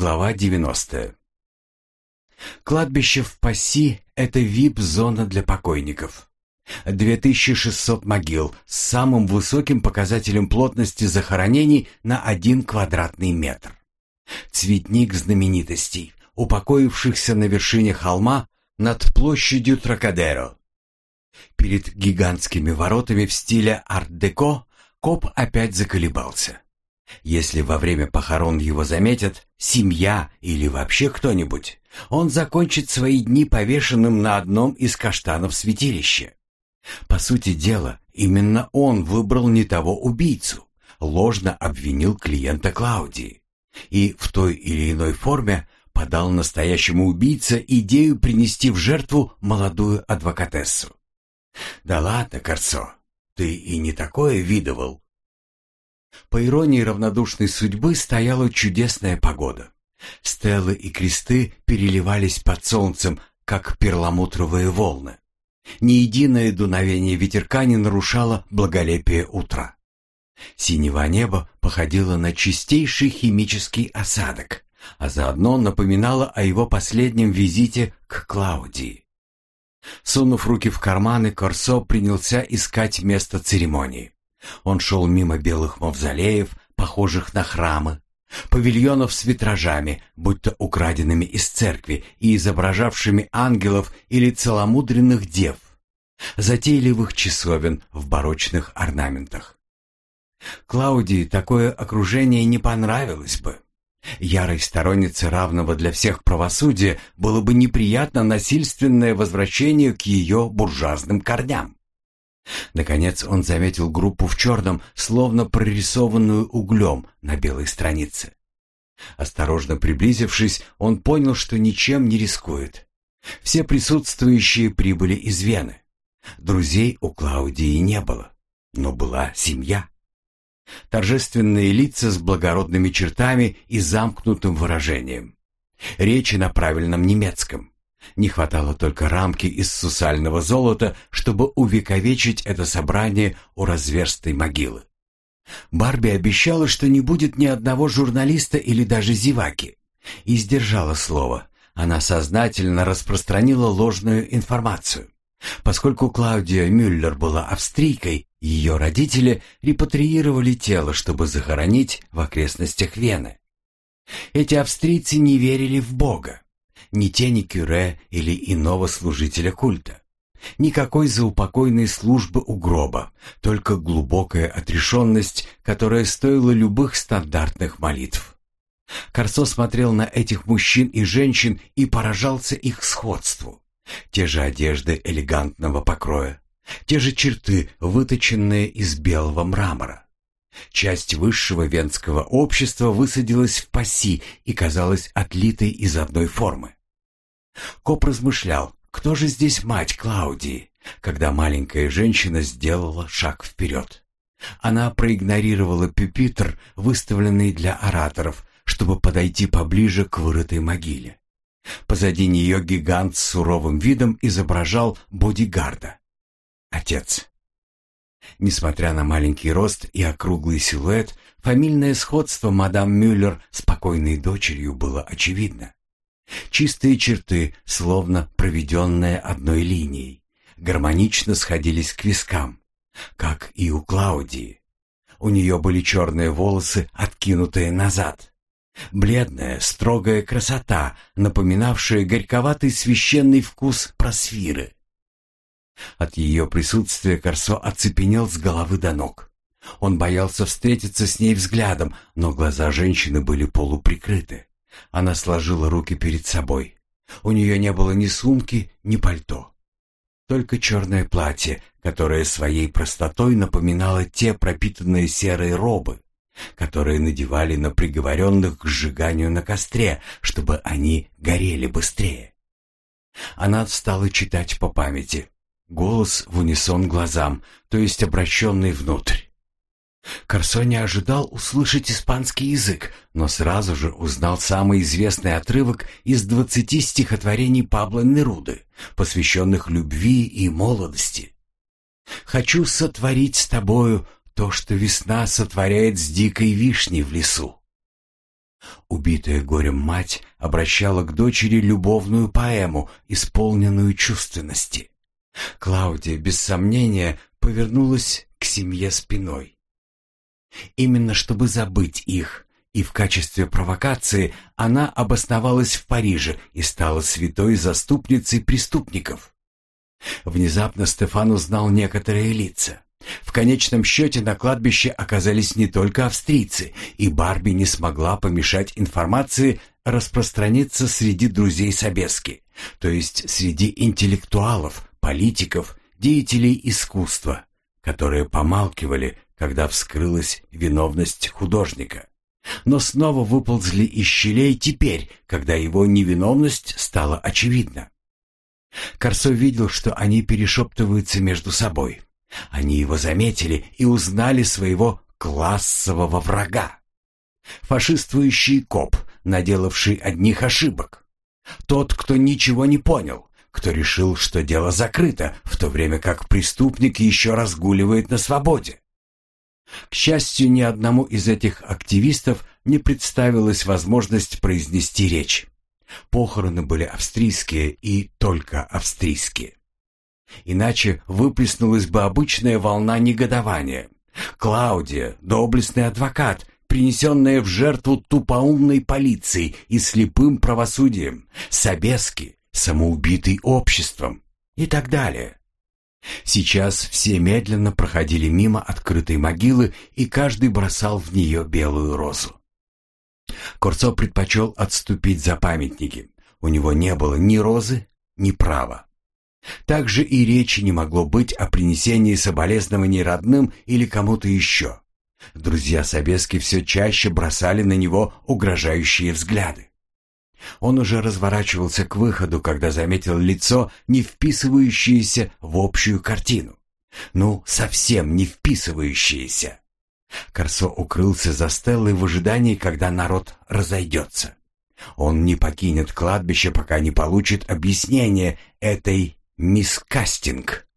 Глава 90. Кладбище в Пасси – это вип-зона для покойников. 2600 могил с самым высоким показателем плотности захоронений на один квадратный метр. Цветник знаменитостей, упокоившихся на вершине холма над площадью Тракадеро. Перед гигантскими воротами в стиле арт-деко коп опять заколебался. Если во время похорон его заметят семья или вообще кто-нибудь, он закончит свои дни повешенным на одном из каштанов святилища. По сути дела, именно он выбрал не того убийцу, ложно обвинил клиента Клаудии и в той или иной форме подал настоящему убийце идею принести в жертву молодую адвокатессу. «Да ладно, Корцо, ты и не такое видывал», по иронии равнодушной судьбы стояла чудесная погода. Стелы и кресты переливались под солнцем, как перламутровые волны. Ни единое дуновение ветерка не нарушало благолепие утра. Синего неба походило на чистейший химический осадок, а заодно напоминало о его последнем визите к Клаудии. Сунув руки в карманы, Корсо принялся искать место церемонии. Он шел мимо белых мавзолеев, похожих на храмы, павильонов с витражами, будто украденными из церкви и изображавшими ангелов или целомудренных дев, затейливых часовен в барочных орнаментах. Клаудии такое окружение не понравилось бы. Ярой стороннице равного для всех правосудия было бы неприятно насильственное возвращение к ее буржуазным корням. Наконец он заметил группу в черном, словно прорисованную углем на белой странице. Осторожно приблизившись, он понял, что ничем не рискует. Все присутствующие прибыли из Вены. Друзей у Клаудии не было, но была семья. Торжественные лица с благородными чертами и замкнутым выражением. Речи на правильном немецком. Не хватало только рамки из сусального золота, чтобы увековечить это собрание у разверстой могилы. Барби обещала, что не будет ни одного журналиста или даже зеваки. И сдержала слово. Она сознательно распространила ложную информацию. Поскольку Клаудия Мюллер была австрийкой, ее родители репатриировали тело, чтобы захоронить в окрестностях Вены. Эти австрийцы не верили в Бога ни тени кюре или иного служителя культа. Никакой заупокойной службы у гроба, только глубокая отрешенность, которая стоила любых стандартных молитв. Корсо смотрел на этих мужчин и женщин и поражался их сходству. Те же одежды элегантного покроя, те же черты, выточенные из белого мрамора. Часть высшего венского общества высадилась в паси и казалась отлитой из одной формы. Коп размышлял, кто же здесь мать Клаудии, когда маленькая женщина сделала шаг вперед. Она проигнорировала пюпитр, выставленный для ораторов, чтобы подойти поближе к вырытой могиле. Позади нее гигант с суровым видом изображал бодигарда. Отец. Несмотря на маленький рост и округлый силуэт, фамильное сходство мадам Мюллер с покойной дочерью было очевидно. Чистые черты, словно проведенные одной линией, гармонично сходились к вискам, как и у Клаудии. У нее были черные волосы, откинутые назад. Бледная, строгая красота, напоминавшая горьковатый священный вкус просфиры. От ее присутствия Корсо оцепенел с головы до ног. Он боялся встретиться с ней взглядом, но глаза женщины были полуприкрыты. Она сложила руки перед собой. У нее не было ни сумки, ни пальто. Только черное платье, которое своей простотой напоминало те пропитанные серой робы, которые надевали на приговоренных к сжиганию на костре, чтобы они горели быстрее. Она стала читать по памяти. Голос в унисон глазам, то есть обращенный внутрь. Корсо не ожидал услышать испанский язык, но сразу же узнал самый известный отрывок из двадцати стихотворений Пабло Неруды, посвященных любви и молодости. «Хочу сотворить с тобою то, что весна сотворяет с дикой вишней в лесу». Убитая горем мать обращала к дочери любовную поэму, исполненную чувственности. Клаудия, без сомнения, повернулась к семье спиной. Именно чтобы забыть их, и в качестве провокации она обосновалась в Париже и стала святой заступницей преступников. Внезапно Стефан узнал некоторые лица. В конечном счете на кладбище оказались не только австрийцы, и Барби не смогла помешать информации распространиться среди друзей Собески, то есть среди интеллектуалов, политиков, деятелей искусства, которые помалкивали, когда вскрылась виновность художника. Но снова выползли из щелей теперь, когда его невиновность стала очевидна. Корсо видел, что они перешептываются между собой. Они его заметили и узнали своего классового врага. Фашиствующий коп, наделавший одних ошибок. Тот, кто ничего не понял, кто решил, что дело закрыто, в то время как преступник еще разгуливает на свободе. К счастью, ни одному из этих активистов не представилась возможность произнести речь. Похороны были австрийские и только австрийские. Иначе выплеснулась бы обычная волна негодования. Клаудия, доблестный адвокат, принесенная в жертву тупоумной полицией и слепым правосудием, Собески, самоубитый обществом и так далее. Сейчас все медленно проходили мимо открытой могилы, и каждый бросал в нее белую розу. Курцо предпочел отступить за памятники. У него не было ни розы, ни права. Также и речи не могло быть о принесении соболезнований родным или кому-то еще. Друзья Собески все чаще бросали на него угрожающие взгляды. Он уже разворачивался к выходу, когда заметил лицо, не вписывающееся в общую картину. Ну, совсем не вписывающееся. Корсо укрылся за Стеллой в ожидании, когда народ разойдется. Он не покинет кладбище, пока не получит объяснение этой мисс Кастинг.